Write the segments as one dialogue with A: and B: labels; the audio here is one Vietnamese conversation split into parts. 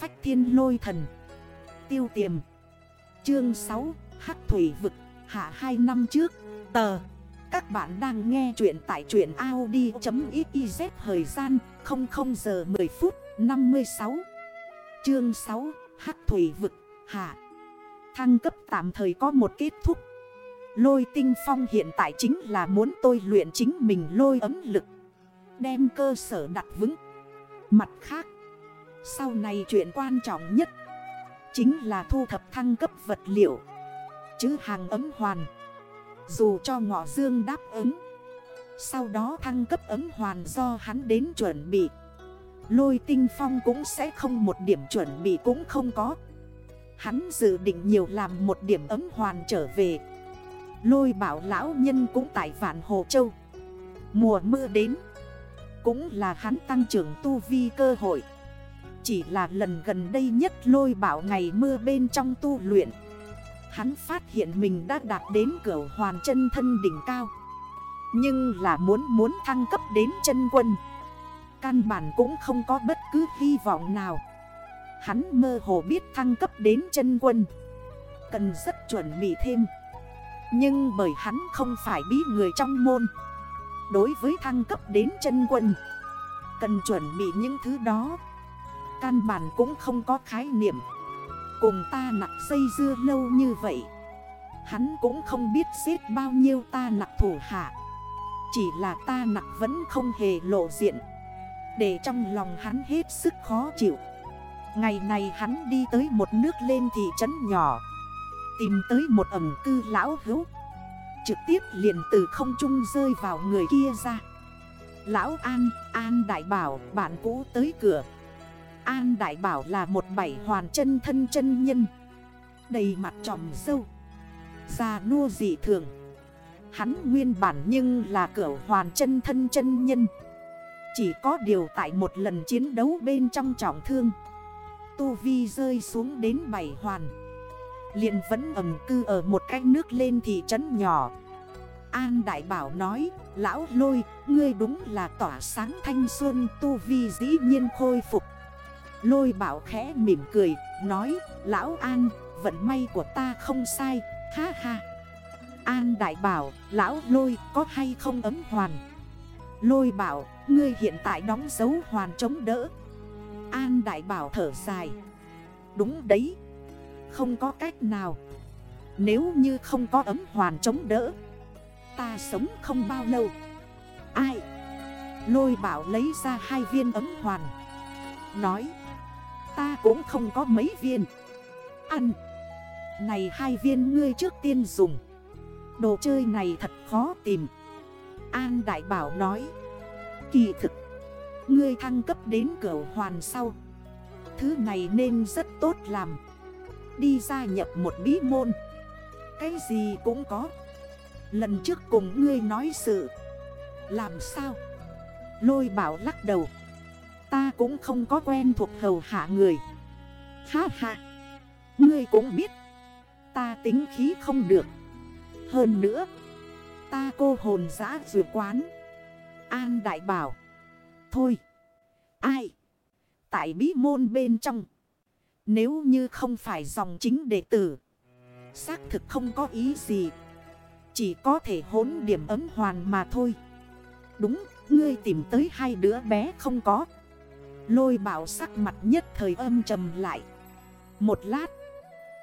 A: phách thiên lôi thần. Tiêu tiềm. Chương 6 Hắc Thủy Vực. Hạ 2 năm trước, Tờ. Các bạn đang nghe chuyện tại chuyện Audi.xyz Thời gian 00 giờ 10 phút 56 Chương 6 Hắc Thủy Vực. Hạ. Thăng cấp tạm thời có một kết thúc. Lôi tinh phong hiện tại chính là muốn tôi luyện chính mình lôi ấm lực. Đem cơ sở đặt vững. Mặt khác sau này chuyện quan trọng nhất Chính là thu thập thăng cấp vật liệu, Chứ hàng ấm hoàn. Dù cho ngọ dương đáp ứng, Sau đó thăng cấp ấm hoàn do hắn đến chuẩn bị, Lôi tinh phong cũng sẽ không một điểm chuẩn bị cũng không có. Hắn dự định nhiều làm một điểm ấm hoàn trở về. Lôi bảo lão nhân cũng tại vạn Hồ Châu. Mùa mưa đến, Cũng là hắn tăng trưởng tu vi cơ hội. Chỉ là lần gần đây nhất lôi bảo ngày mưa bên trong tu luyện. Hắn phát hiện mình đã đạt đến cửa hoàn chân thân đỉnh cao. Nhưng là muốn muốn thăng cấp đến chân quân. Căn bản cũng không có bất cứ hy vọng nào. Hắn mơ hồ biết thăng cấp đến chân quân. Cần rất chuẩn bị thêm. Nhưng bởi hắn không phải bí người trong môn. Đối với thăng cấp đến chân quân, Cần chuẩn bị những thứ đó. Căn bản cũng không có khái niệm. Cùng ta nặng xây dưa lâu như vậy Hắn cũng không biết xếp bao nhiêu ta nặng thủ hạ. Chỉ là ta nặng vẫn không hề lộ diện. Để trong lòng hắn hết sức khó chịu. Ngày này hắn đi tới một nước lên thị trấn nhỏ Tìm tới một ẩm cư lão hữu. Trực tiếp liền từ không trung rơi vào người kia ra. Lão An, An Đại Bảo, bạn cũ tới cửa. An Đại Bảo là một bảy hoàn chân thân chân nhân. Đầy mặt tròm sâu. Già nua dị thường. Hắn nguyên bản nhưng là cửa hoàn chân thân chân nhân. Chỉ có điều tại một lần chiến đấu bên trong trọng thương. Tu Vi rơi xuống đến bảy hoàn. Liền vẫn ẩm cư ở một cái nước lên thị trấn nhỏ. An Đại Bảo nói, Lão lôi, ngươi đúng là tỏa sáng thanh xuân, Tu Vi dĩ nhiên khôi phục. Lôi bảo khẽ mỉm cười, Nói, Lão An, vận may của ta không sai. Ha ha. An Đại Bảo, Lão lôi, có hay không ấm hoàn? Lôi bảo, Ngươi hiện tại đóng dấu hoàn chống đỡ. An Đại Bảo thở dài, Đúng đấy, Không có cách nào. Nếu như không có ấm hoàn chống đỡ, Ta sống không bao lâu. Ai? Lôi bảo lấy ra hai viên ấm hoàn, Nói Ta cũng không có mấy viên. Ăn. Này hai viên ngươi trước tiên dùng. Đồ chơi này thật khó tìm. An Đại Bảo nói. Kỳ thực, Ngươi thăng cấp đến cửa hoàn sau. Thứ này nên rất tốt làm. Đi gia nhập một bí môn. Cái gì cũng có. Lần trước cùng ngươi nói sự. Làm sao? Lôi bảo lắc đầu. Ta cũng không có quen thuộc hầu hạ người. Ha ha. Ngươi cũng biết. Ta tính khí không được. Hơn nữa, Ta cô hồn giã dược quán. An đại bảo. Thôi. Ai? Tại bí môn bên trong. Nếu như không phải dòng chính đệ tử, Xác thực không có ý gì. Chỉ có thể hốn điểm ấm hoàn mà thôi. Đúng, Ngươi tìm tới hai đứa bé không có. Lôi bảo sắc mặt nhất thời âm trầm lại. Một lát,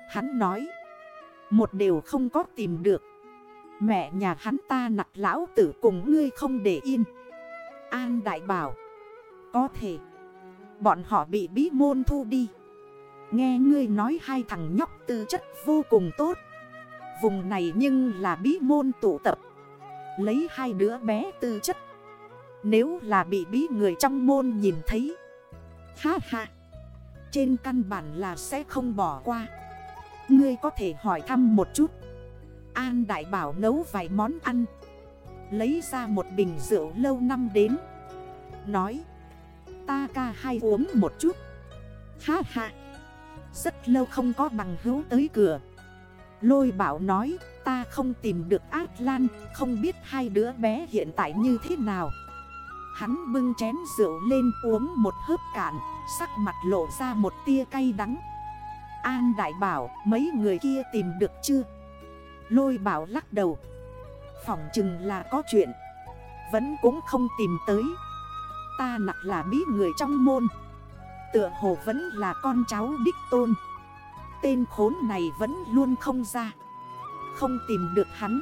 A: Hắn nói, Một điều không có tìm được. Mẹ nhà hắn ta nặc lão tử cùng ngươi không để yên. An đại bảo, Có thể, Bọn họ bị bí môn thu đi. Nghe ngươi nói hai thằng nhóc tư chất vô cùng tốt. Vùng này nhưng là bí môn tụ tập. Lấy hai đứa bé tư chất. Nếu là bị bí người trong môn nhìn thấy Ha ha. Trên căn bản là sẽ không bỏ qua. Ngươi có thể hỏi thăm một chút. An Đại Bảo nấu vài món ăn. Lấy ra một bình rượu lâu năm đến. Nói, Ta ca hai uống một chút. Ha ha. Rất lâu không có bằng hữu tới cửa. Lôi bảo nói, Ta không tìm được ác lan Không biết hai đứa bé hiện tại như thế nào. Hắn bưng chén rượu lên uống một hớp cạn, Sắc mặt lộ ra một tia cay đắng. An đại bảo, mấy người kia tìm được chưa? Lôi bảo lắc đầu. Phỏng chừng là có chuyện. Vẫn cũng không tìm tới. Ta nặng là bí người trong môn. Tựa hồ vẫn là con cháu đích tôn. Tên khốn này vẫn luôn không ra. Không tìm được hắn.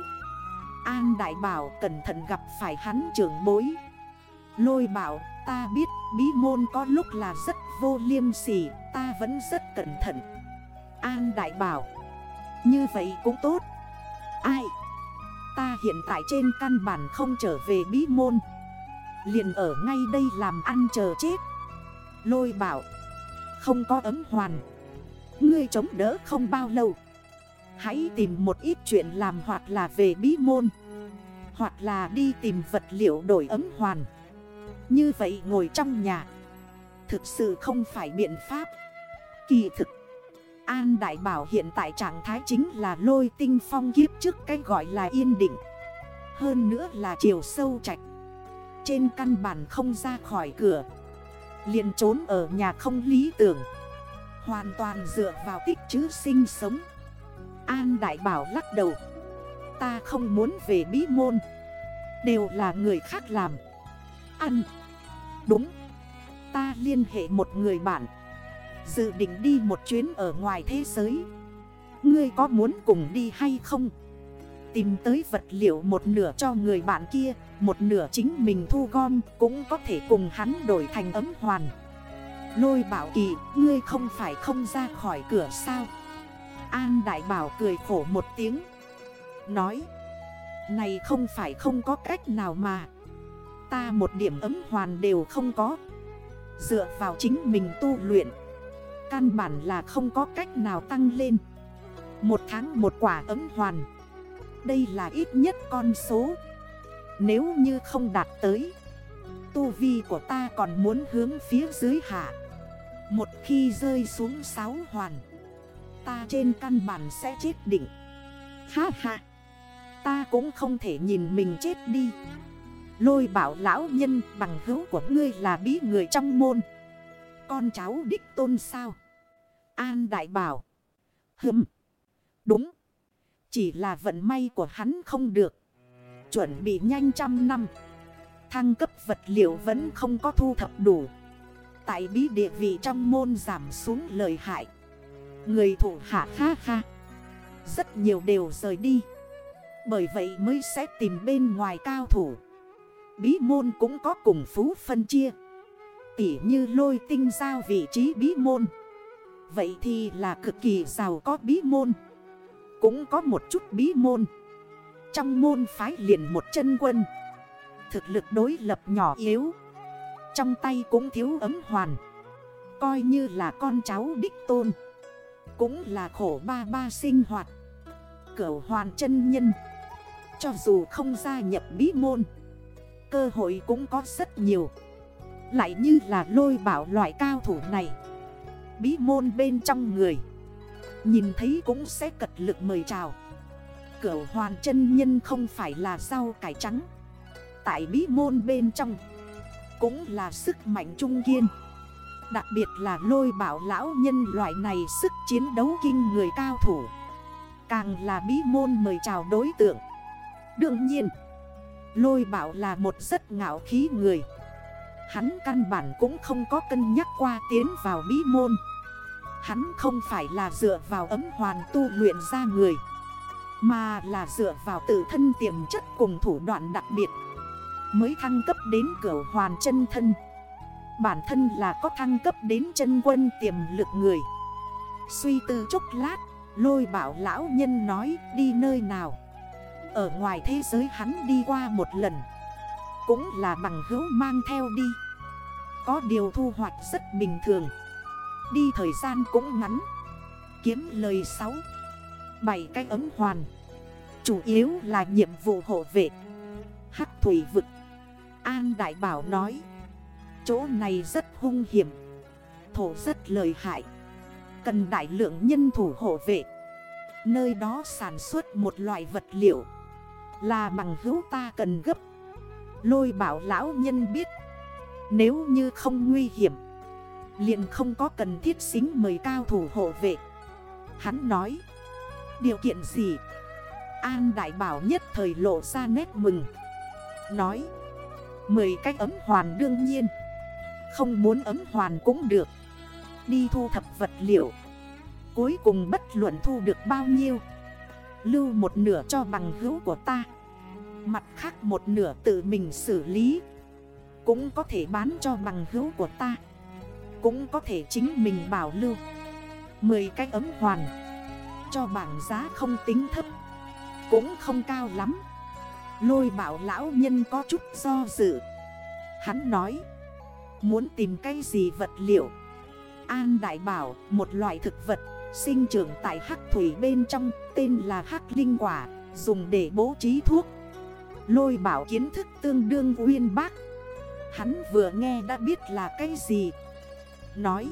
A: An đại bảo cẩn thận gặp phải hắn trưởng bối. Lôi bảo, ta biết, bí môn có lúc là rất vô liêm sỉ, Ta vẫn rất cẩn thận. An đại bảo, Như vậy cũng tốt. Ai? Ta hiện tại trên căn bản không trở về bí môn. Liền ở ngay đây làm ăn chờ chết. Lôi bảo, Không có ấm hoàn. Ngươi chống đỡ không bao lâu. Hãy tìm một ít chuyện làm hoặc là về bí môn. Hoặc là đi tìm vật liệu đổi ấm hoàn. Như vậy ngồi trong nhà. Thực sự không phải biện pháp. Kỳ thực, An Đại Bảo hiện tại trạng thái chính là lôi tinh phong kiếp trước cái gọi là yên định. Hơn nữa là chiều sâu chạch Trên căn bản không ra khỏi cửa. Liền trốn ở nhà không lý tưởng. Hoàn toàn dựa vào tích chứ sinh sống. An Đại Bảo lắc đầu. Ta không muốn về bí môn. Đều là người khác làm. Ăn. Đúng. Ta liên hệ một người bạn. Dự định đi một chuyến ở ngoài thế giới. Ngươi có muốn cùng đi hay không? Tìm tới vật liệu một nửa cho người bạn kia, Một nửa chính mình thu gom, Cũng có thể cùng hắn đổi thành ấm hoàn. Lôi bảo kỳ, Ngươi không phải không ra khỏi cửa sao? An đại bảo cười khổ một tiếng. Nói, Này không phải không có cách nào mà Ta một điểm ấm hoàn đều không có. Dựa vào chính mình tu luyện, Căn bản là không có cách nào tăng lên. Một tháng một quả ấm hoàn, Đây là ít nhất con số. Nếu như không đạt tới, Tu vi của ta còn muốn hướng phía dưới hạ. Một khi rơi xuống sáu hoàn, Ta trên căn bản sẽ chết định. Ha ha, Ta cũng không thể nhìn mình chết đi. Lôi bảo lão nhân, bằng hữu của ngươi là bí người trong môn con cháu đích tôn sao? An đại bảo. Hừm. Đúng. Chỉ là vận may của hắn không được. Chuẩn bị nhanh trăm năm. Thăng cấp vật liệu vẫn không có thu thập đủ. Tại bí địa vị trong môn giảm xuống lời hại. Người thủ hạ ha ha. Rất nhiều đều rời đi. Bởi vậy mới sẽ tìm bên ngoài cao thủ. Bí môn cũng có cùng phú phân chia. Tỉ như lôi tinh giao vị trí bí môn. Vậy thì là cực kỳ giàu có bí môn. Cũng có một chút bí môn. Trong môn phái liền một chân quân. Thực lực đối lập nhỏ yếu. Trong tay cũng thiếu ấm hoàn. Coi như là con cháu đích tôn. Cũng là khổ ba ba sinh hoạt. Cửu hoàn chân nhân. Cho dù không gia nhập bí môn. Cơ hội cũng có rất nhiều. Lại như là lôi bảo loại cao thủ này. Bí môn bên trong người. Nhìn thấy cũng sẽ cật lực mời chào. Cửu hoàn chân nhân không phải là rau cải trắng. Tại bí môn bên trong, Cũng là sức mạnh trung kiên. Đặc biệt là lôi bảo lão nhân loại này sức chiến đấu kinh người cao thủ. Càng là bí môn mời chào đối tượng. Đương nhiên Lôi bảo là một rất ngạo khí người. Hắn căn bản cũng không có cân nhắc qua tiến vào bí môn. Hắn không phải là dựa vào ấm hoàn tu luyện ra người, Mà là dựa vào tự thân tiềm chất cùng thủ đoạn đặc biệt, Mới thăng cấp đến cửa hoàn chân thân. Bản thân là có thăng cấp đến chân quân tiềm lực người. Suy tư chốc lát, Lôi bảo lão nhân nói, đi nơi nào? Ở ngoài thế giới hắn đi qua một lần. Cũng là bằng hữu mang theo đi. Có điều thu hoạch rất bình thường. Đi thời gian cũng ngắn. Kiếm lời 6 7 cái ấm hoàn. Chủ yếu là nhiệm vụ hộ vệ. Hắc thủy vực. An Đại Bảo nói. Chỗ này rất hung hiểm. Thổ rất lời hại. Cần đại lượng nhân thủ hộ vệ. Nơi đó sản xuất một loại vật liệu. Là bằng hữu ta cần gấp. Lôi bảo lão nhân biết, Nếu như không nguy hiểm, liền không có cần thiết xính mời cao thủ hộ vệ. Hắn nói, Điều kiện gì? An Đại Bảo nhất thời lộ ra nét mừng, Nói, Mười cách ấm hoàn đương nhiên, Không muốn ấm hoàn cũng được. Đi thu thập vật liệu, Cuối cùng bất luận thu được bao nhiêu, Lưu một nửa cho bằng hữu của ta. Mặt khác một nửa tự mình xử lý. Cũng có thể bán cho bằng hữu của ta. Cũng có thể chính mình bảo lưu. 10 cái ấm hoàn. Cho bảng giá không tính thấp. Cũng không cao lắm. Lôi bảo lão nhân có chút do dự. Hắn nói, Muốn tìm cái gì vật liệu? An đại bảo, một loại thực vật, Sinh trưởng tại hắc thủy bên trong, Tên là hắc linh quả, Dùng để bố trí thuốc. Lôi bảo kiến thức tương đương uyên bác. Hắn vừa nghe đã biết là cái gì. Nói,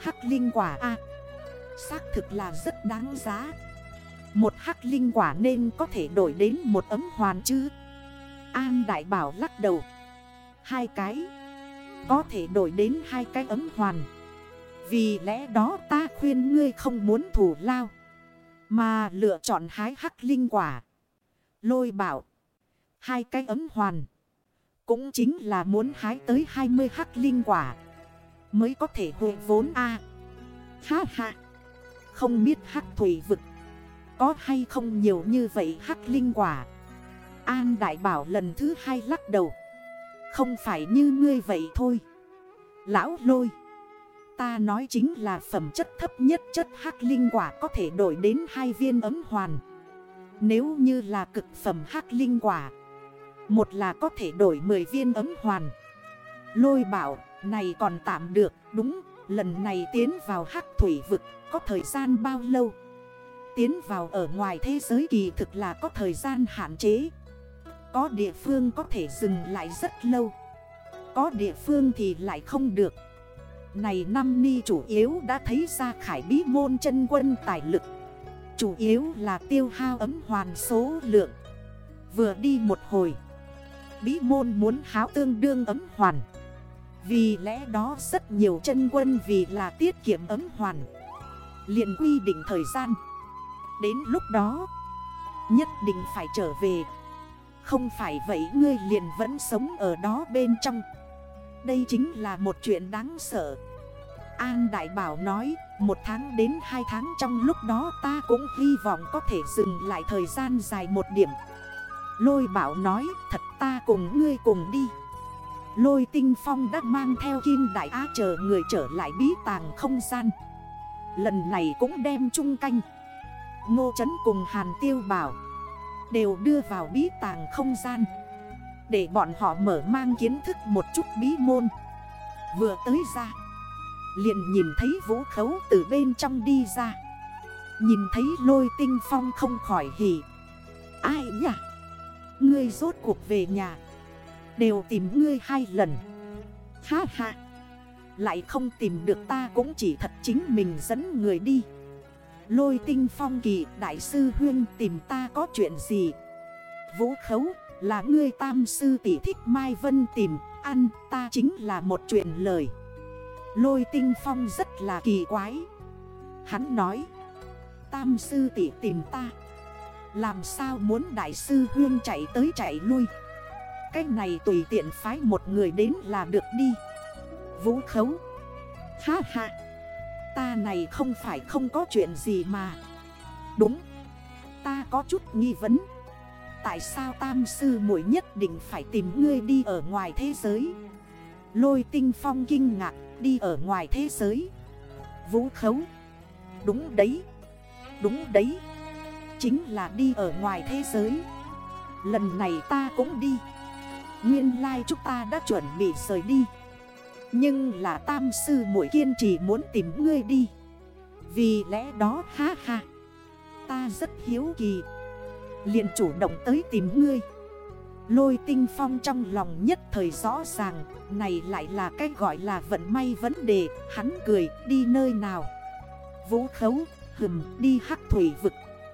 A: Hắc linh quả a, Xác thực là rất đáng giá. Một hắc linh quả nên có thể đổi đến một ấm hoàn chứ? An đại bảo lắc đầu. Hai cái, Có thể đổi đến hai cái ấm hoàn. Vì lẽ đó ta khuyên ngươi không muốn thủ lao, Mà lựa chọn hái hắc linh quả. Lôi bảo Hai cái ấm hoàn. Cũng chính là muốn hái tới 20 hắc linh quả. Mới có thể hồi vốn A. À, Ha ha. Không biết hắc thủy vực Có hay không nhiều như vậy hắc linh quả. An đại bảo lần thứ hai lắc đầu. Không phải như ngươi vậy thôi. Lão lôi. Ta nói chính là phẩm chất thấp nhất chất hắc linh quả có thể đổi đến hai viên ấm hoàn. Nếu như là cực phẩm hắc linh quả một là có thể đổi 10 viên ấm hoàn. Lôi bảo, này còn tạm được, Đúng, lần này tiến vào hắc thủy vực, có thời gian bao lâu? Tiến vào ở ngoài thế giới kỳ thực là có thời gian hạn chế. Có địa phương có thể dừng lại rất lâu. Có địa phương thì lại không được. Này năm ni chủ yếu đã thấy ra khải bí môn chân quân tài lực. Chủ yếu là tiêu hao ấm hoàn số lượng. Vừa đi một hồi Bí môn muốn háo tương đương ấm hoàn. Vì lẽ đó rất nhiều chân quân vì là tiết kiệm ấm hoàn, liền quy định thời gian. Đến lúc đó, Nhất định phải trở về. Không phải vậy ngươi liền vẫn sống ở đó bên trong. Đây chính là một chuyện đáng sợ. An Đại Bảo nói, Một tháng đến hai tháng trong lúc đó ta cũng hy vọng có thể dừng lại thời gian dài một điểm. Lôi Bảo nói, thật ta cùng ngươi cùng đi. Lôi Tinh Phong đã mang theo Kim Đại Á chờ người trở lại bí tàng không gian. Lần này cũng đem chung canh. Ngô Trấn cùng Hàn Tiêu Bảo, Đều đưa vào bí tàng không gian, Để bọn họ mở mang kiến thức một chút bí môn. Vừa tới ra, liền nhìn thấy vũ khấu từ bên trong đi ra. Nhìn thấy lôi tinh phong không khỏi hỉ. Ai nhỉ? Ngươi rốt cuộc về nhà. Đều tìm ngươi hai lần. Ha ha. Lại không tìm được ta cũng chỉ thật chính mình dẫn người đi. Lôi tinh phong kỳ đại sư huyên tìm ta có chuyện gì? Vũ khấu là ngươi tam sư tỷ thích Mai Vân tìm, Ăn, ta chính là một chuyện lời. Lôi tinh phong rất là kỳ quái. Hắn nói, Tam sư tỷ tìm ta. Làm sao muốn đại sư huyên chạy tới chạy lui? Cái này tùy tiện phái một người đến là được đi. Vũ khấu. Ha ha. Ta này không phải không có chuyện gì mà. Đúng. Ta có chút nghi vấn. Tại sao tam sư muội nhất định phải tìm ngươi đi ở ngoài thế giới? Lôi tinh phong kinh ngạc, đi ở ngoài thế giới. Vũ khấu. Đúng đấy. Đúng đấy. Chính là đi ở ngoài thế giới. Lần này ta cũng đi. Nguyên lai like chúng ta đã chuẩn bị rời đi. Nhưng là tam sư mũi kiên trì muốn tìm ngươi đi. Vì lẽ đó, ha ha. Ta rất hiếu kỳ. Liền chủ động tới tìm ngươi. Lôi tinh phong trong lòng nhất thời rõ ràng, Này lại là cái gọi là vận may vấn đề, Hắn cười, đi nơi nào? Vũ khấu, hừm, đi hắc thủy vực.